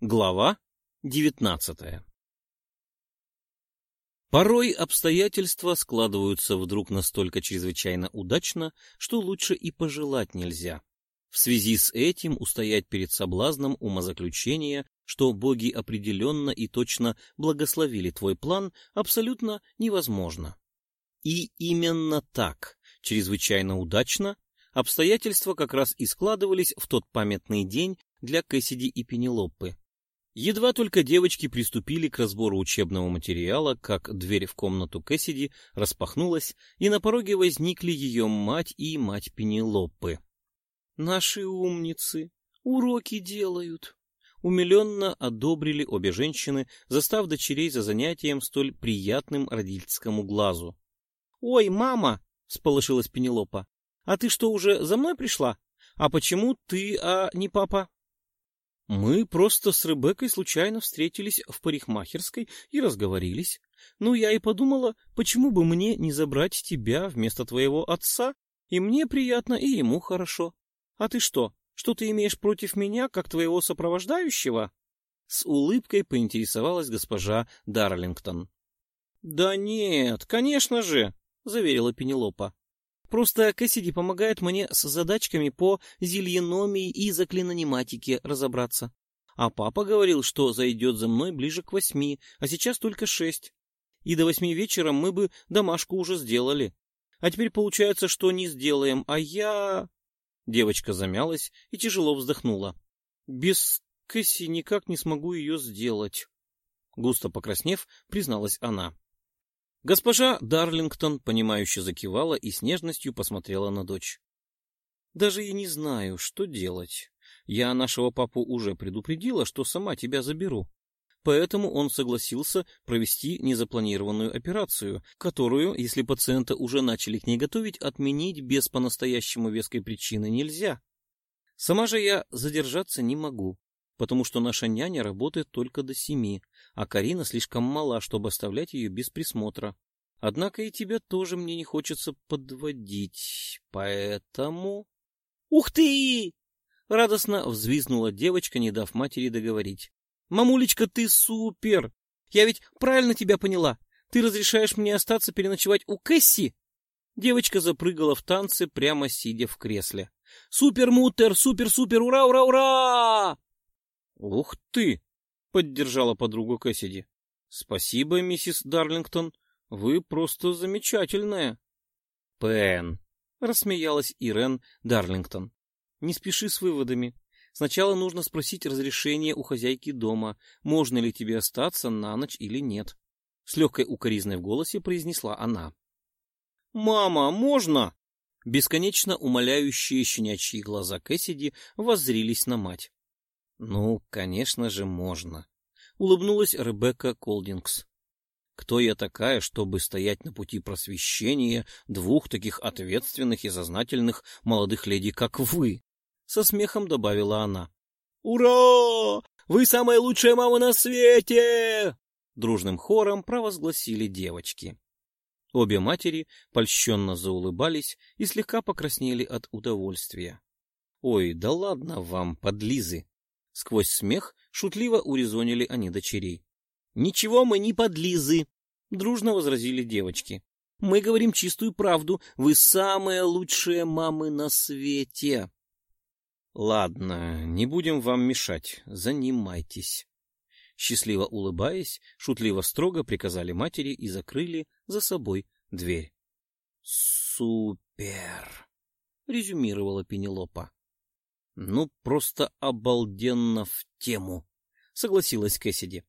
Глава девятнадцатая Порой обстоятельства складываются вдруг настолько чрезвычайно удачно, что лучше и пожелать нельзя. В связи с этим устоять перед соблазном умозаключения, что боги определенно и точно благословили твой план, абсолютно невозможно. И именно так, чрезвычайно удачно, обстоятельства как раз и складывались в тот памятный день для Кэссиди и Пенелопы. Едва только девочки приступили к разбору учебного материала, как дверь в комнату Кэссиди распахнулась, и на пороге возникли ее мать и мать Пенелопы. «Наши умницы! Уроки делают!» Умиленно одобрили обе женщины, застав дочерей за занятием столь приятным родительскому глазу. «Ой, мама!» — всполошилась Пенелопа. «А ты что, уже за мной пришла? А почему ты, а не папа?» Мы просто с Ребеккой случайно встретились в парикмахерской и разговорились. Ну, я и подумала, почему бы мне не забрать тебя вместо твоего отца, и мне приятно, и ему хорошо. А ты что, что ты имеешь против меня, как твоего сопровождающего? С улыбкой поинтересовалась госпожа Дарлингтон. — Да нет, конечно же, — заверила Пенелопа. Просто Кэссиди помогает мне с задачками по зельеномии и заклинониматике разобраться. А папа говорил, что зайдет за мной ближе к восьми, а сейчас только шесть. И до восьми вечера мы бы домашку уже сделали. А теперь получается, что не сделаем, а я... Девочка замялась и тяжело вздохнула. Без Кэсси никак не смогу ее сделать. Густо покраснев, призналась она. Госпожа Дарлингтон, понимающе закивала и с нежностью посмотрела на дочь. «Даже я не знаю, что делать. Я нашего папу уже предупредила, что сама тебя заберу. Поэтому он согласился провести незапланированную операцию, которую, если пациента уже начали к ней готовить, отменить без по-настоящему веской причины нельзя. Сама же я задержаться не могу потому что наша няня работает только до семи, а Карина слишком мала, чтобы оставлять ее без присмотра. Однако и тебя тоже мне не хочется подводить, поэтому... — Ух ты! — радостно взвизгнула девочка, не дав матери договорить. — Мамулечка, ты супер! Я ведь правильно тебя поняла. Ты разрешаешь мне остаться переночевать у Кэсси? Девочка запрыгала в танцы, прямо сидя в кресле. «Супер-мутер! Супер-супер! Ура, ура, ура!» «Ух ты!» — поддержала подругу Кэссиди. «Спасибо, миссис Дарлингтон. Вы просто замечательная». «Пен!» — рассмеялась Ирен Дарлингтон. «Не спеши с выводами. Сначала нужно спросить разрешение у хозяйки дома, можно ли тебе остаться на ночь или нет». С легкой укоризной в голосе произнесла она. «Мама, можно?» Бесконечно умоляющие щенячьи глаза Кэссиди воззрились на мать. Ну, конечно же, можно. Улыбнулась Ребекка Колдингс. Кто я такая, чтобы стоять на пути просвещения двух таких ответственных и сознательных молодых леди, как вы? Со смехом добавила она. Ура! Вы самая лучшая мама на свете! Дружным хором провозгласили девочки. Обе матери польщенно заулыбались и слегка покраснели от удовольствия. — Ой, да ладно вам, подлизы! Сквозь смех шутливо урезонили они дочерей. — Ничего мы не подлизы! — дружно возразили девочки. — Мы говорим чистую правду. Вы самые лучшие мамы на свете. — Ладно, не будем вам мешать. Занимайтесь. Счастливо улыбаясь, шутливо строго приказали матери и закрыли за собой дверь. — Супер! — резюмировала Пенелопа. Ну, просто обалденно в тему, согласилась Кэссиди.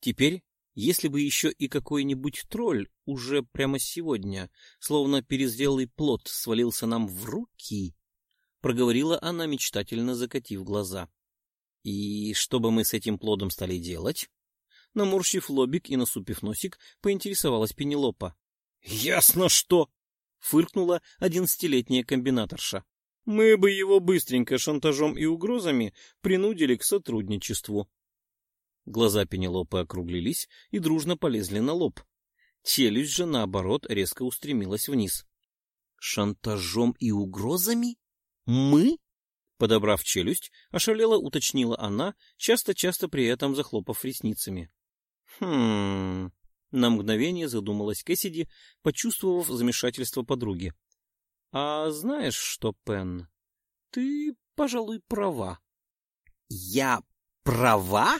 Теперь, если бы еще и какой-нибудь тролль уже прямо сегодня, словно перезрелый плод, свалился нам в руки, проговорила она, мечтательно закатив глаза. И что бы мы с этим плодом стали делать? Наморщив лобик и насупив носик, поинтересовалась Пенелопа. — Ясно что! — фыркнула одиннадцатилетняя комбинаторша мы бы его быстренько шантажом и угрозами принудили к сотрудничеству. Глаза Пенелопы округлились и дружно полезли на лоб. Челюсть же, наоборот, резко устремилась вниз. — Шантажом и угрозами? Мы? — Подобрав челюсть, ошалело уточнила она, часто-часто при этом захлопав ресницами. «Хм...» — на мгновение задумалась Кэссиди, почувствовав замешательство подруги. «А знаешь что, Пен, ты, пожалуй, права». «Я права?»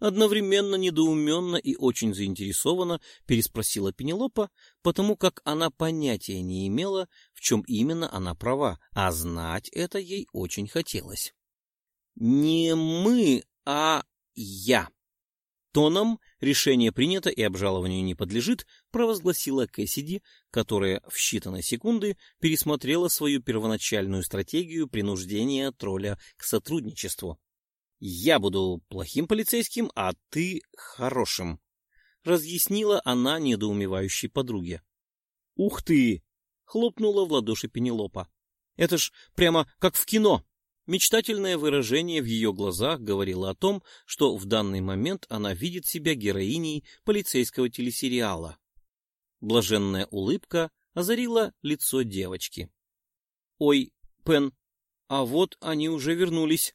Одновременно недоуменно и очень заинтересованно переспросила Пенелопа, потому как она понятия не имела, в чем именно она права, а знать это ей очень хотелось. «Не мы, а я». Тоном «решение принято и обжалованию не подлежит» провозгласила Кэссиди, которая в считанные секунды пересмотрела свою первоначальную стратегию принуждения тролля к сотрудничеству. «Я буду плохим полицейским, а ты хорошим», — разъяснила она недоумевающей подруге. «Ух ты!» — хлопнула в ладоши Пенелопа. «Это ж прямо как в кино!» Мечтательное выражение в ее глазах говорило о том, что в данный момент она видит себя героиней полицейского телесериала. Блаженная улыбка озарила лицо девочки. «Ой, Пен, а вот они уже вернулись!»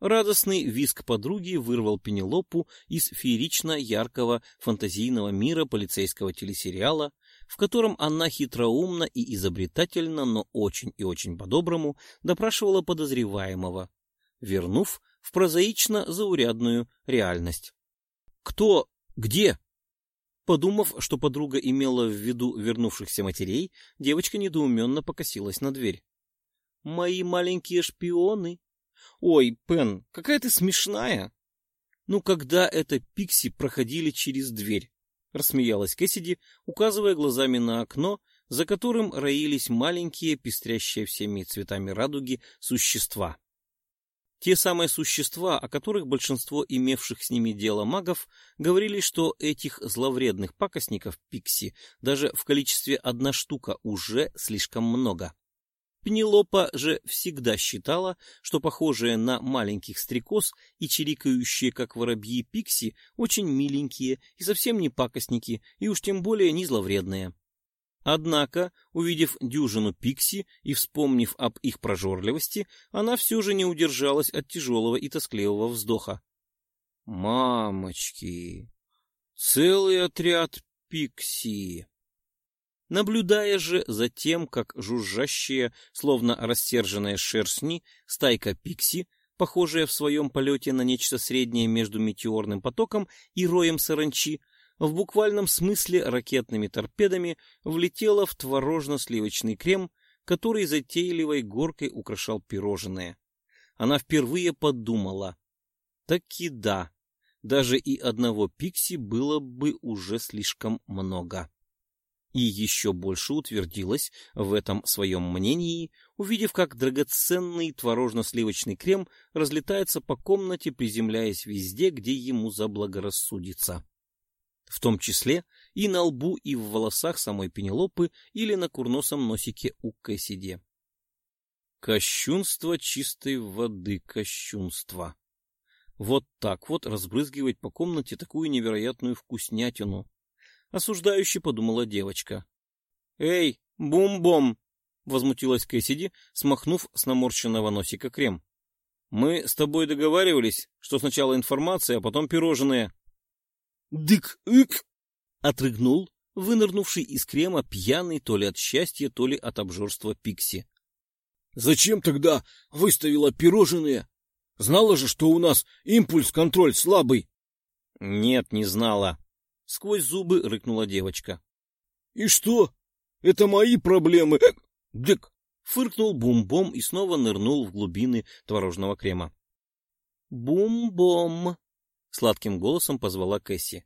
Радостный визг подруги вырвал Пенелопу из феерично яркого фантазийного мира полицейского телесериала, в котором она хитроумно и изобретательно, но очень и очень по-доброму допрашивала подозреваемого, вернув в прозаично заурядную реальность. «Кто? Где?» Подумав, что подруга имела в виду вернувшихся матерей, девочка недоуменно покосилась на дверь. «Мои маленькие шпионы!» Ой, Пен, какая ты смешная. Ну, когда это Пикси проходили через дверь? Рассмеялась Кэссиди, указывая глазами на окно, за которым роились маленькие, пестрящие всеми цветами радуги, существа. Те самые существа, о которых большинство имевших с ними дело магов, говорили, что этих зловредных пакостников Пикси даже в количестве одна штука уже слишком много. Пенелопа же всегда считала, что похожие на маленьких стрекоз и чирикающие, как воробьи, пикси, очень миленькие и совсем не пакостники, и уж тем более не зловредные. Однако, увидев дюжину пикси и вспомнив об их прожорливости, она все же не удержалась от тяжелого и тоскливого вздоха. «Мамочки! Целый отряд пикси!» Наблюдая же за тем, как жужжащие, словно рассерженные шерстни, стайка пикси, похожая в своем полете на нечто среднее между метеорным потоком и роем саранчи, в буквальном смысле ракетными торпедами влетела в творожно-сливочный крем, который затейливой горкой украшал пирожное. Она впервые подумала. Таки да, даже и одного пикси было бы уже слишком много и еще больше утвердилась в этом своем мнении, увидев, как драгоценный творожно-сливочный крем разлетается по комнате, приземляясь везде, где ему заблагорассудится. В том числе и на лбу, и в волосах самой Пенелопы или на курносом носике у Кэссиди. Кощунство чистой воды, кощунство. Вот так вот разбрызгивать по комнате такую невероятную вкуснятину, — осуждающе подумала девочка. «Эй, бум-бом!» — возмутилась Кэссиди, смахнув с наморщенного носика крем. «Мы с тобой договаривались, что сначала информация, а потом пирожные». «Дык-ык!» — отрыгнул, вынырнувший из крема пьяный то ли от счастья, то ли от обжорства Пикси. «Зачем тогда выставила пирожные? Знала же, что у нас импульс-контроль слабый». «Нет, не знала», Сквозь зубы рыкнула девочка. — И что? Это мои проблемы. Дык! Фыркнул бум-бом и снова нырнул в глубины творожного крема. «Бум-бом!» — сладким голосом позвала Кэсси.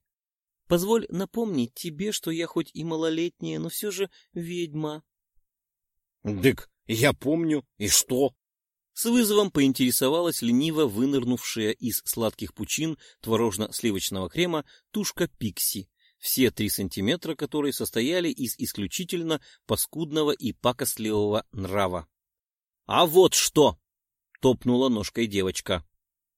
«Позволь напомнить тебе, что я хоть и малолетняя, но все же ведьма». «Дык, я помню. И что?» С вызовом поинтересовалась лениво вынырнувшая из сладких пучин творожно-сливочного крема тушка Пикси, все три сантиметра которой состояли из исключительно паскудного и пакостливого нрава. — А вот что! — топнула ножкой девочка.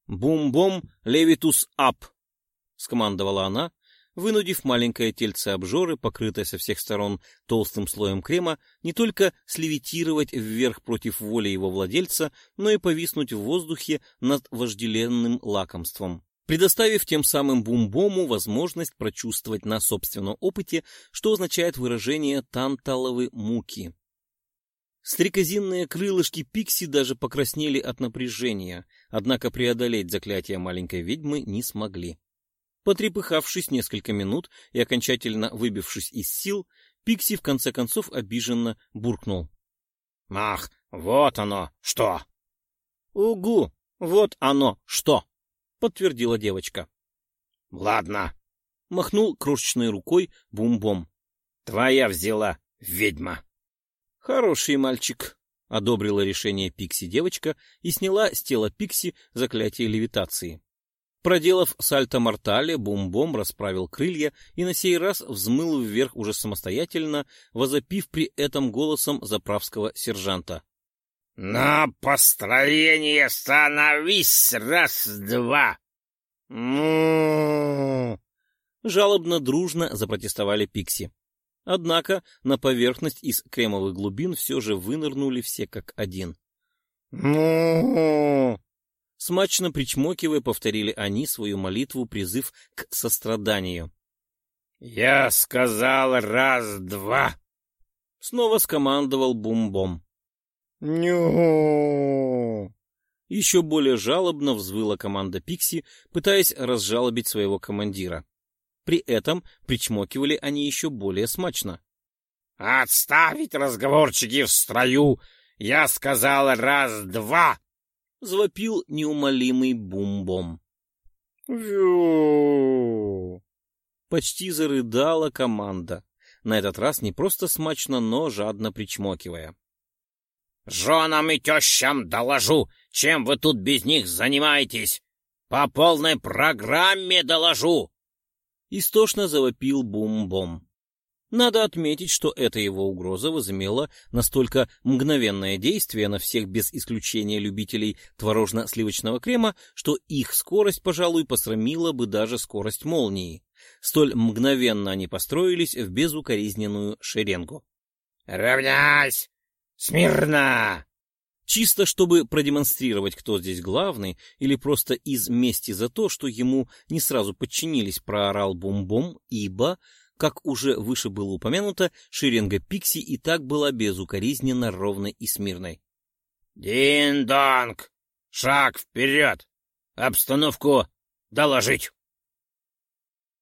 «Бум — Бум-бом, левитус ап! — скомандовала она, вынудив маленькое тельце обжоры, покрытое со всех сторон толстым слоем крема, не только слевитировать вверх против воли его владельца, но и повиснуть в воздухе над вожделенным лакомством, предоставив тем самым Бумбому возможность прочувствовать на собственном опыте, что означает выражение «танталовы муки». Стрекозинные крылышки Пикси даже покраснели от напряжения, однако преодолеть заклятие маленькой ведьмы не смогли. Потрепыхавшись несколько минут и окончательно выбившись из сил, Пикси в конце концов обиженно буркнул. — Ах, вот оно что! — Угу, вот оно что! — подтвердила девочка. — Ладно, — махнул крошечной рукой Бум-Бом. — Твоя взяла, ведьма. «Хороший мальчик», — одобрила решение Пикси девочка и сняла с тела Пикси заклятие левитации. Проделав сальто-мортале, Бум-Бом расправил крылья и на сей раз взмыл вверх уже самостоятельно, возопив при этом голосом заправского сержанта. — На построение становись раз-два! Жалобно дружно запротестовали Пикси. Однако на поверхность из кремовых глубин все же вынырнули все как один. Смачно причмокивая, повторили они свою молитву, призыв к состраданию. «Я сказал раз-два!» Снова скомандовал Бум-Бом. «Ню!» Еще более жалобно взвыла команда Пикси, пытаясь разжалобить своего командира. При этом причмокивали они еще более смачно. «Отставить разговорчики в строю! Я сказал раз-два!» — завопил неумолимый бум-бом. «Вю!» Почти зарыдала команда, на этот раз не просто смачно, но жадно причмокивая. «Женам и тещам доложу, чем вы тут без них занимаетесь! По полной программе доложу!» истошно завопил бум-бом. Надо отметить, что эта его угроза возымела настолько мгновенное действие на всех без исключения любителей творожно-сливочного крема, что их скорость, пожалуй, посрамила бы даже скорость молнии. Столь мгновенно они построились в безукоризненную шеренгу. «Равняйсь! Смирно!» Чисто чтобы продемонстрировать, кто здесь главный, или просто из мести за то, что ему не сразу подчинились, проорал Бум-Бом, ибо, как уже выше было упомянуто, шеренга Пикси и так была безукоризненно ровной и смирной. «Дин-донг! Шаг вперед! Обстановку доложить!»